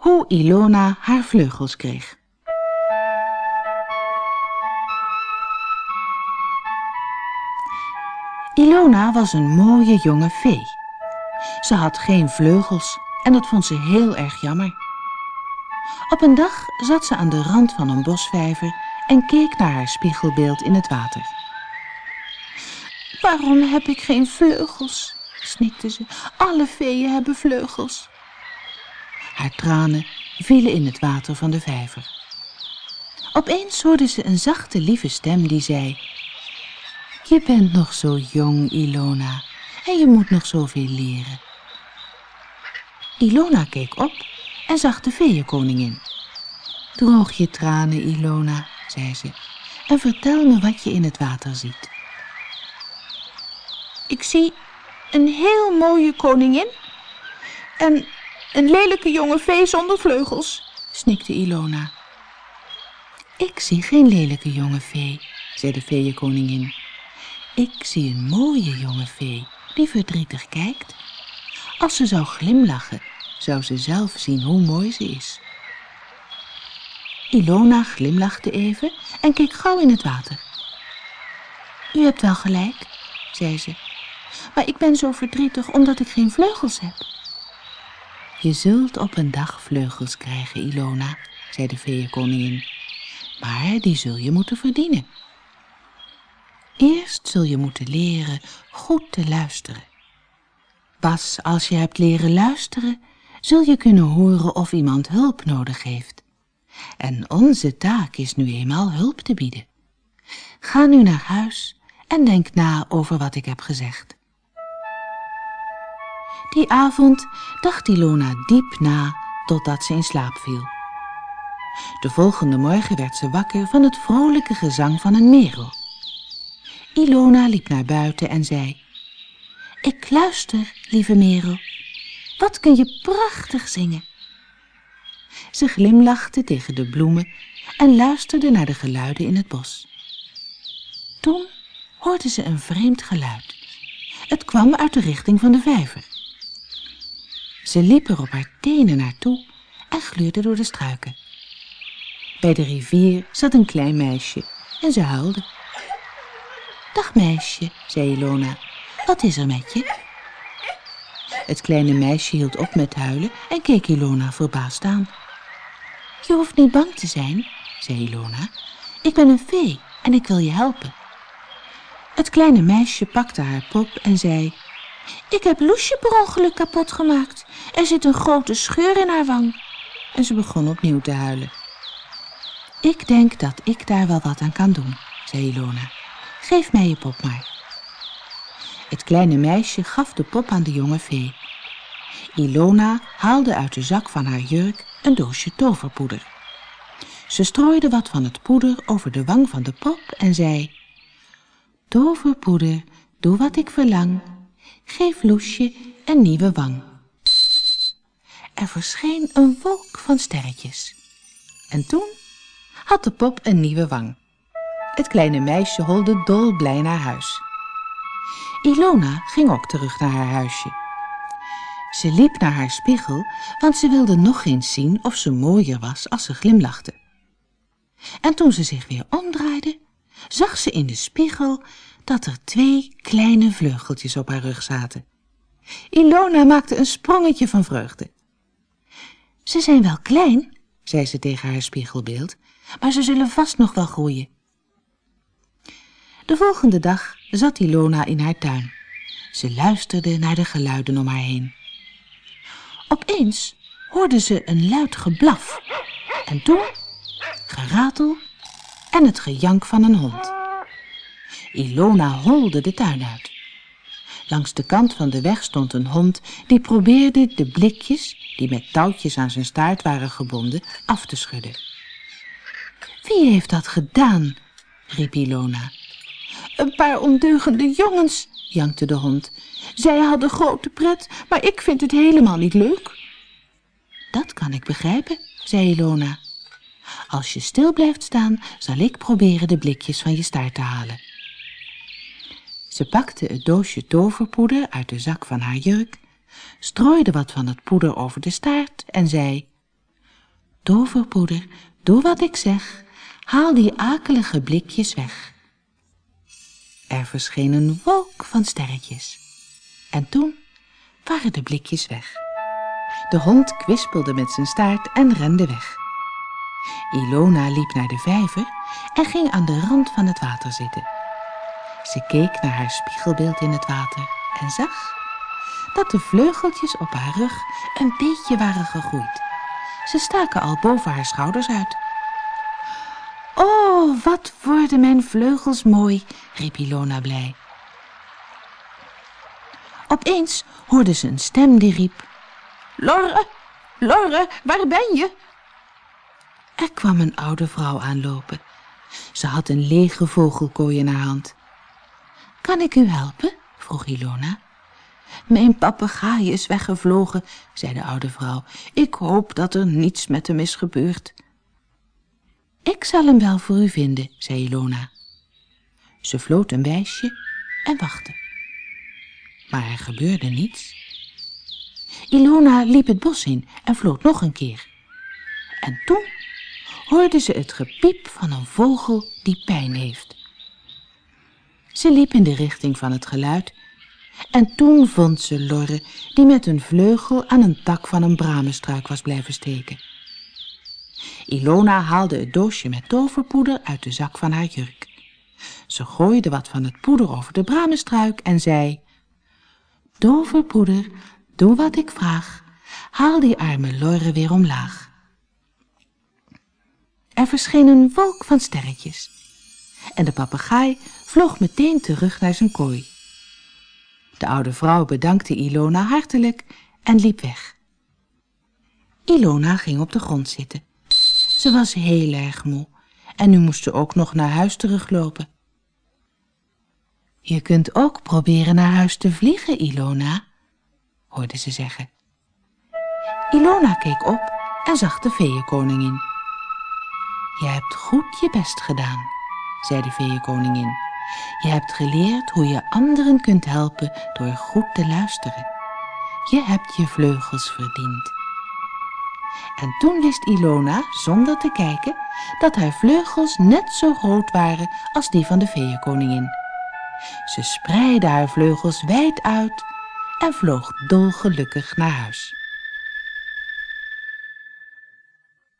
Hoe Ilona haar vleugels kreeg. Ilona was een mooie jonge vee. Ze had geen vleugels en dat vond ze heel erg jammer. Op een dag zat ze aan de rand van een bosvijver en keek naar haar spiegelbeeld in het water. Waarom heb ik geen vleugels? snikte ze. Alle veeën hebben vleugels. Haar tranen vielen in het water van de vijver. Opeens hoorde ze een zachte, lieve stem die zei... Je bent nog zo jong, Ilona, en je moet nog zoveel leren. Ilona keek op en zag de veeënkoningin. Droog je tranen, Ilona, zei ze, en vertel me wat je in het water ziet. Ik zie een heel mooie koningin en een lelijke jonge vee zonder vleugels, snikte Ilona. Ik zie geen lelijke jonge vee, zei de veeënkoningin. Ik zie een mooie jonge vee die verdrietig kijkt. Als ze zou glimlachen, zou ze zelf zien hoe mooi ze is. Ilona glimlachte even en keek gauw in het water. U hebt wel gelijk, zei ze, maar ik ben zo verdrietig omdat ik geen vleugels heb. Je zult op een dag vleugels krijgen, Ilona, zei de veeënkoningin, maar die zul je moeten verdienen. Eerst zul je moeten leren goed te luisteren. Pas als je hebt leren luisteren, zul je kunnen horen of iemand hulp nodig heeft. En onze taak is nu eenmaal hulp te bieden. Ga nu naar huis en denk na over wat ik heb gezegd. Die avond dacht Ilona diep na totdat ze in slaap viel. De volgende morgen werd ze wakker van het vrolijke gezang van een merel. Ilona liep naar buiten en zei... Ik luister, lieve merel. Wat kun je prachtig zingen. Ze glimlachte tegen de bloemen en luisterde naar de geluiden in het bos. Toen hoorde ze een vreemd geluid. Het kwam uit de richting van de vijver. Ze liep er op haar tenen naartoe en gluurde door de struiken. Bij de rivier zat een klein meisje en ze huilde. Dag meisje, zei Ilona, wat is er met je? Het kleine meisje hield op met huilen en keek Ilona verbaasd aan. Je hoeft niet bang te zijn, zei Ilona. Ik ben een vee en ik wil je helpen. Het kleine meisje pakte haar pop en zei... Ik heb Loesje per ongeluk kapot gemaakt. Er zit een grote scheur in haar wang. En ze begon opnieuw te huilen. Ik denk dat ik daar wel wat aan kan doen, zei Ilona. Geef mij je pop maar. Het kleine meisje gaf de pop aan de jonge vee. Ilona haalde uit de zak van haar jurk een doosje toverpoeder. Ze strooide wat van het poeder over de wang van de pop en zei... Toverpoeder, doe wat ik verlang. Geef Loesje een nieuwe wang. Er verscheen een wolk van sterretjes. En toen had de pop een nieuwe wang. Het kleine meisje holde dolblij naar huis. Ilona ging ook terug naar haar huisje. Ze liep naar haar spiegel, want ze wilde nog eens zien of ze mooier was als ze glimlachte. En toen ze zich weer omdraaide, zag ze in de spiegel dat er twee kleine vleugeltjes op haar rug zaten. Ilona maakte een sprongetje van vreugde. Ze zijn wel klein, zei ze tegen haar spiegelbeeld, maar ze zullen vast nog wel groeien. De volgende dag zat Ilona in haar tuin. Ze luisterde naar de geluiden om haar heen. Opeens hoorde ze een luid geblaf en toen geratel en het gejank van een hond. Ilona holde de tuin uit. Langs de kant van de weg stond een hond die probeerde de blikjes, die met touwtjes aan zijn staart waren gebonden, af te schudden. Wie heeft dat gedaan? riep Ilona. Een paar ondeugende jongens, jankte de hond. Zij hadden grote pret, maar ik vind het helemaal niet leuk. Dat kan ik begrijpen, zei Ilona. Als je stil blijft staan, zal ik proberen de blikjes van je staart te halen. Ze pakte het doosje toverpoeder uit de zak van haar jurk, strooide wat van het poeder over de staart en zei, Toverpoeder, doe wat ik zeg. Haal die akelige blikjes weg. Er verscheen een wolk van sterretjes. En toen waren de blikjes weg. De hond kwispelde met zijn staart en rende weg. Ilona liep naar de vijver en ging aan de rand van het water zitten. Ze keek naar haar spiegelbeeld in het water en zag dat de vleugeltjes op haar rug een beetje waren gegroeid. Ze staken al boven haar schouders uit. Oh, wat worden mijn vleugels mooi, riep Ilona blij. Opeens hoorde ze een stem die riep... Lorre, Lorre, waar ben je? Er kwam een oude vrouw aanlopen. Ze had een lege vogelkooi in haar hand. Kan ik u helpen? vroeg Ilona. Mijn papegaai is weggevlogen, zei de oude vrouw. Ik hoop dat er niets met hem is gebeurd. Ik zal hem wel voor u vinden, zei Ilona. Ze floot een wijsje en wachtte. Maar er gebeurde niets. Ilona liep het bos in en floot nog een keer. En toen hoorde ze het gepiep van een vogel die pijn heeft. Ze liep in de richting van het geluid en toen vond ze Lorre die met een vleugel aan een tak van een bramenstruik was blijven steken. Ilona haalde het doosje met toverpoeder uit de zak van haar jurk. Ze gooide wat van het poeder over de bramenstruik en zei... Toverpoeder, doe wat ik vraag. Haal die arme Lorre weer omlaag. Er verscheen een wolk van sterretjes. En de papegaai vloog meteen terug naar zijn kooi. De oude vrouw bedankte Ilona hartelijk en liep weg. Ilona ging op de grond zitten. Ze was heel erg moe en nu moest ze ook nog naar huis teruglopen. Je kunt ook proberen naar huis te vliegen, Ilona, hoorde ze zeggen. Ilona keek op en zag de feeënkoningin. Je hebt goed je best gedaan, zei de feeënkoningin. Je hebt geleerd hoe je anderen kunt helpen door goed te luisteren. Je hebt je vleugels verdiend. En toen wist Ilona, zonder te kijken, dat haar vleugels net zo groot waren als die van de feeënkoningin. Ze spreidde haar vleugels wijd uit en vloog dolgelukkig naar huis.